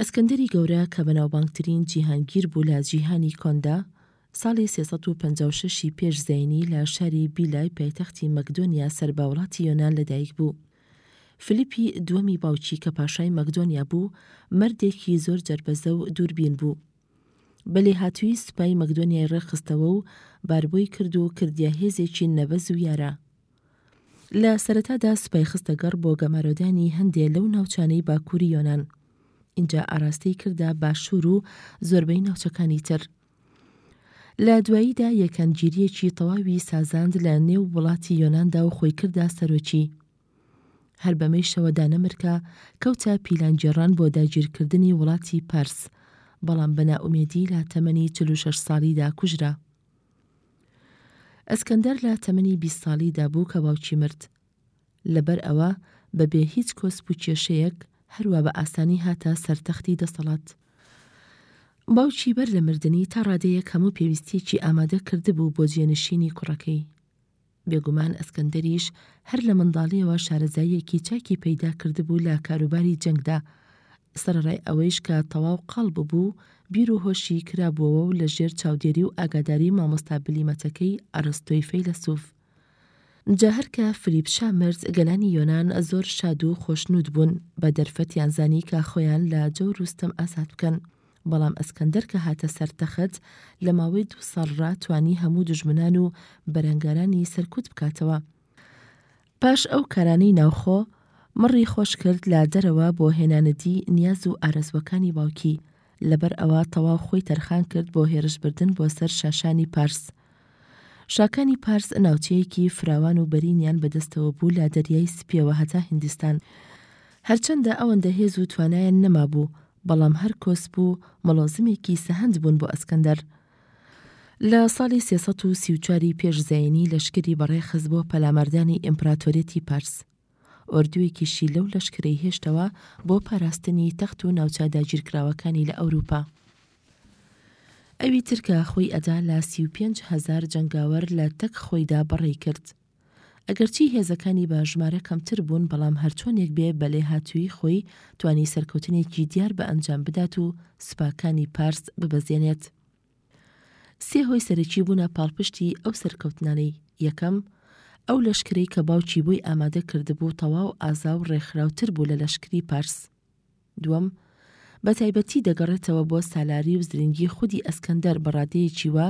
ئەسکەندەری گەورە کە بەناوبانگترین جیهانگیر بوو لە جیهانی کۆندا، ساڵی سێ سەد و پەنجا و شەش ی پێش زایینی لە شاری بیلای پایتەختی مەکدۆنیا سەر بە وڵاتی یۆنان لەدایکبوو. فلیپی دووەمی باوکی کە پاشای مەکدۆنیا بوو، مەردێکی زۆر جەربەزە و دووربین بوو. بە لێهاتوویی سوپای مەکدۆنیای ڕێکخستەوە و باربۆی کرد و کردیە هێزێکی نەبەز و یارا. لە سەرەتادا سوپای خستە گەڕ بۆ گەمارۆدانی هەندێ لەو ناوچانەی باکووری یۆنان ئینجا ئاراستەی کردە باشوور و زۆربەی ناوچەکانی تر لە دواییدا یەکەنگیریەکی تەواوی سازاند لە نێو وڵاتی یۆناندا و خۆی کردا سەرۆکی هەر بەمەی شەوەدا نەمرکە کەوتە پیلانگێڕان بۆ داگیرکردنی وڵاتی پارس بەڵام بەناومێدی لە تەمەنی 46 ساڵیدا کوژرا ئەسکەندەر لە تەمەنی بیست ساڵیدا بوو کە باوکی مرد. لەبەر ئەوە بە بێ هیچ کۆسپ و کێشەیەک هەر وا بە ئاسانی هاتە سەر تەختی دەسەڵات. باوکی بەر لە مردنی تا ڕادەیەک هەموو پێویستییەکی ئامادە کردبوو بۆ جێنشینی کوڕەکەی. بێگومان ئەسکەندەریش هەر لە منداڵییەوە شارەزاییەکی چاکی پەیدا کردبوو لە کاروباری جەنگدا، سەرەڕای ئەوەیش کە تەواو قاڵ ببوو، بیر و هۆشی کرابووەوە و لەژێر چاودێری و ئاگاداری مامۆستا بلیمەتەکەی ئەرستۆی فەیلەسوف. جا هەر کە فلیپ شا مرد، گەلانی یۆنان زۆر شاد و خۆشنوود بوون، بە دەرفەتیان زانی کە خۆیان لە جەور و ستەم ئازاد بکەن. بەڵام ئەسکەندەر کە هاتە سەر تەخت لە ماوەی دوو ساڵ را توانی هەموو دوژمنان و بەرەنگارانی سەرکوت بکاتەوە. پاش ئەو کارانەی ناوخۆ، مڕی خۆش کرد لە دەرەوە بۆ هێنانەدی نیاز و ئارەزووەکانی باوکی، لەبەر ئەوە تەواو خۆی تەرخان کرد بۆ هێرش بردن بۆ سەر شاشانی پارس، شاکانی پارس ناوچەیەکی فراوان و بەرینیان بەدەستەوە بوو لە دەریای سپیەوە هەتا هیندستان، هەرچەندە ئەوەندە هێز و توانایان نەمابوو، بەڵام هەر کۆسپ و مڵۆزمێکی سەهەند بوون بۆ ئەسکەندەر. لە ساڵی سێ سەد و سی و چوار ی پێش زایینی لەشکری بەڕێخست بۆ پەلاماردانی ئیمپراتۆریەتی پارس. ئۆردووێکیشی لەو لەشکرەی هێشتەوە بۆ پاراستنی تەخت و ناوچە داگیرکراوەکانی لە ئەوروپا. ئەوی تر کە خۆی ئەدا لە سی و پێنج هەزار جەنگاوەر لە تەک خۆیدا بەڕێی کرد. ئەگەرچی هێزەکانی بە ژمارە کەمتر بوون بەڵام هەرچۆنێک بێ بە لێهاتوویی خۆی توانی سەرکەوتنێکی دیار بە ئەنجام بدات و سوپاکانی پارس ببەزێنێت. سێ هۆی سەرەکی بوونە پاڵپشتی ئەو سەرکەوتنانەی، یەکەم، ئەو لەشکرەی کە باوکی بۆی ئامادە کردبوو تەواو ئازا و ڕێکخراوتر بوو لە لەشکری پارس. دووەم، بە تایبەتی دەگەڕێتەوە بۆ سالاری و زرینگی خودی ئەسکەندەر بە ڕادەیەکی وا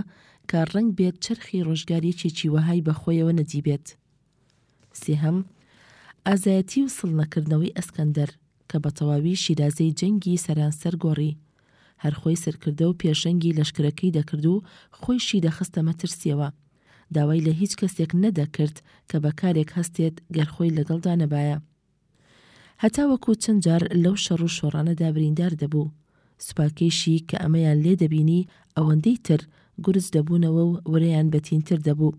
کە ڕەنگ بێت چەرخی ڕۆژگار یەکێکی وەهای بە خۆیەوە نەدیبێت. سێهەم، ئازایەتی و سڵ نەکردنەوەی ئەسکەندەر کە بە تەواوی شیرازەی جەنگی سەرانسەر گۆڕی. هەر خۆی سەرکردە و پێشەنگی لەشکرەکەی دەکرد و خۆیشی دەخستە مەترسییەوە. داوای لە هیچ کەسێک نەدەکرد کە بە کارێک هەستێت گەر خۆی لەگەڵدا نەبایە. هەتاوەکو چەند جار لەو شەڕ و شۆڕانەدا بریندار دەبوو. سوپاکەیشی کە ئەمەیان لێ دەبینی ئەوەندەی تر گورج دەبوونەوە و ورەیان بەتینتر دەبوو.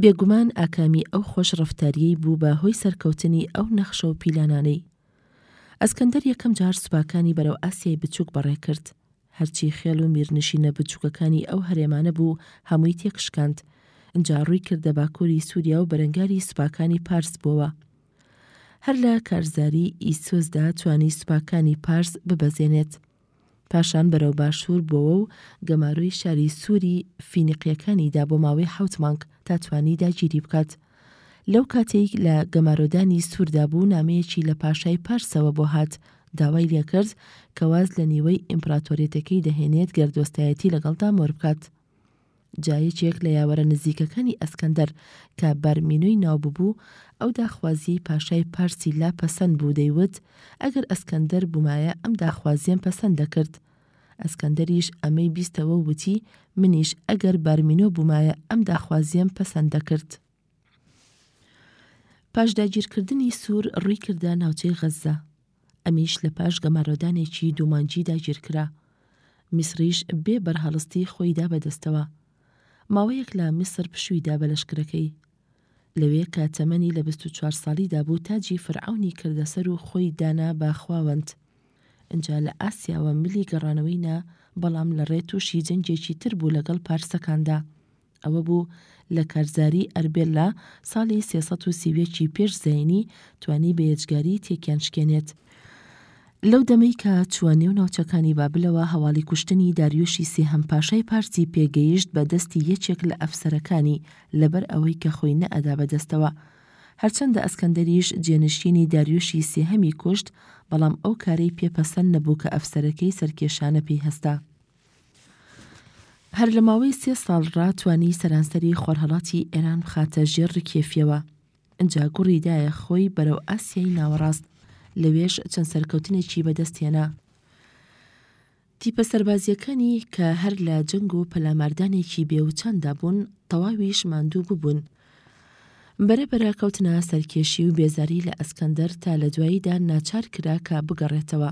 بێگومان ئاکامی ئەو خۆش ڕەفتاریەی بوو بە هۆی سەرکەوتنی ئەو نەخشە و پیلانانەی ئەسکەندەر یەکەم جار سوپاکانی بەرەو ئاسیای بچووک بەڕێ کرد. هەرچی خێڵ و میرنشینە بچووکەکانی ئەو هەرێمانە بوو هەمووی تێک شکاند. ئنجا ڕووی کردە باکووری سووریا و بەرەنگاری سوپاکانی پارس بووەوە. هەر لە کارزاری ئیسۆسدا توانی سوپاکانی پارس ببەزێنێت. پاشان بەرەو باشوور بۆوە و گەمارۆی شاری سووری فینیقییەکانی دا بۆ ماوەی حەوت مانگ تا توانی داگیری بکات. لەو کاتەی لە گەمارۆدانی سووردا بوو نامەیەکی لە پاشای پارسەوە بۆ هات، داوای لێ کرد کە واز لە نیوەی ئیمپراتۆریەتەکەی دەهێنێت گەر دۆستایەتی لەگەڵدا مۆر بکات. جا یەکێک لە یاوەرە نزیکەکانی ئەسکەندەر کە بارمینۆی ناو ببوو، ئەو داخوازییەی پاشای پارسی لا پەسەند بوو دەیوت، ئەگەر ئەسکەندەر بوومایە ئەم داخوازییەم پەسەند دەکرد. ئەسکەندەریش ئەمەی بیستەوە و وتی، منیش ئەگەر بارمینۆ بوومایە ئەم داخوازییەم پەسەند دەکرد. پاش داگیرکردنی سوور ڕووی کردە ناوچەی غەززە. ئەمیش لە پاش گەمارۆدانێکی دوو مانگی داگیرکرا. میسریش بێ بەرهەڵستی خۆی دا بە دەستەوە. ماوەیەک لە میسر پشووی دا بە لەشکرەکەی. لەوێ کە تەمەنی لە بیست و چوار ساڵی دا بوو تاجی فیرعەونی کردە سەر و خۆی دانا بە خواوەند. ئنجا لە ئاسیاوە ملی گەڕانەوەی نا، بەڵام لە ڕێ تووشی جەنگێکی تر بوو لەگەڵ پارسەکاندا. ئەوە بوو لە کارزاری ئەربێل لە ساڵی سێ سەد و سی و یەک ی پێش زایینی توانی بەیەجگاری تێکیان شکێنێت لەو دەمەی کە چووە نێو ناوچەکانی بابلەوە هەواڵی کوشتنی داریۆشی سێهەم پاشای پارسی پێ گەیشت بە دەستی یەکێک لە ئەفسەرەکانی لەبەر ئەوەی کە خۆی نەئەدا بە دەستەوە هەرچەندە ئەسکەندەریش جێنشینی داریۆشی سێهەمی کوشت بەڵام ئەو کارەی پێ پەسەند نەبوو کە ئەفسەرەکەی سەرکێشانە پێی هەستا هەر لە ماوەی سێ ساڵ ڕا توانی سەرانسەری خۆرهەڵاتی ئێران بخاتە ژێر ڕکێفیەوە ئەجا گوڕی دایە خۆی بەرەو ئاسیای ناوەڕاست لەوێش چەند سەرکەوتنێکی بەدەست هێنا تیپە سەربازیەکانی کە هەر لە جەنگ و پەلاماردانێکی بێوچاندا بوون تەواویش ماندوو ببوون. بەرە بەرە کەوتنە سەرکێشی و بێزاری لە ئەسکەندەر تا لە دواییدا ناچار کرا کە بگەڕێتەوە.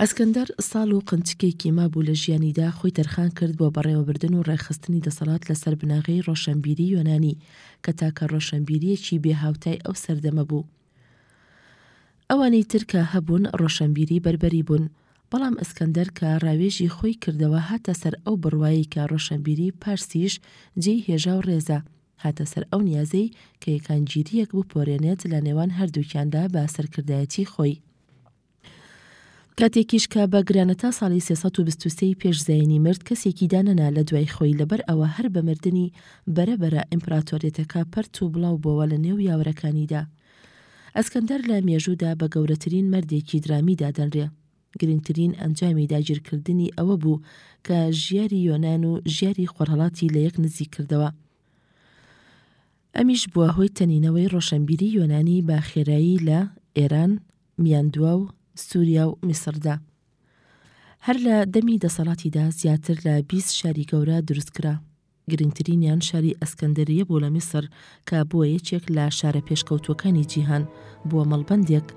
ئەسکەندەر ساڵ و قنچکێکی مابوو لە ژیانیدا خۆی تەرخان کرد بۆ بەڕێوەبردن و ڕێکخستنی دەسەڵات لەسەر بناغەی ڕۆشەنبیری یۆنانی کە تاکە ڕۆشەنبیرییەکی بێ هاوتای ئەو سەردەمە بوو. ئەوانەی تر کە هەبوون ڕۆشەنبیری بەربەری بوون. بەڵام ئەسکەندەر کە ڕاوێژی خۆی کردەوە هاتە سەر ئەو بڕوایەی کە ڕۆشەنبیری پارسیش جێی هێژا و ڕێزە، هاتە سەر ئەو نیازەی کە یەکانگیرییەک بپۆرێنێت لە نێوان هەردووکیاندا بە سەرکردایەتی خۆی. کاتێکیش کە بە گرانەتا ساڵی سێ سەد و بیست و سێی پێش زایینی مرد، کەسێکی دانەنا لە دوای خۆی، لەبەر ئەوە هەر بە مردنی بەرە بەرە ئیمپراتۆریەتەکە پەرت و بڵاو بۆوە لە نێو یاوەرەکانیدا. ئەسکەندەر لە مێژوودا بە گەورەترین مەردێکی درامی دادەنرێ. گرینگترین ئەنجامی داگیرکردنی ئەوە بوو کە ژیاری یۆنان و ژیاری خۆرهەڵاتی لە یەک نزیک کردەوە. ئەمیش بووە هۆی تەنینەوەی ڕۆشەنبیری یۆنانی بە خێرایی لە، ئێران، میاندوا و سوریا و میسردا. هەر لە دەمی دەسەڵاتیدا زیاتر لە بیست شاری گەورە دروستکرا. گرنگترینیان شاری ئەسکەندەریە بوو لە میسر کە بووە یەکێک لە شارە پێشکەوتووەکانی جیهان، بووە مەڵبەندێک،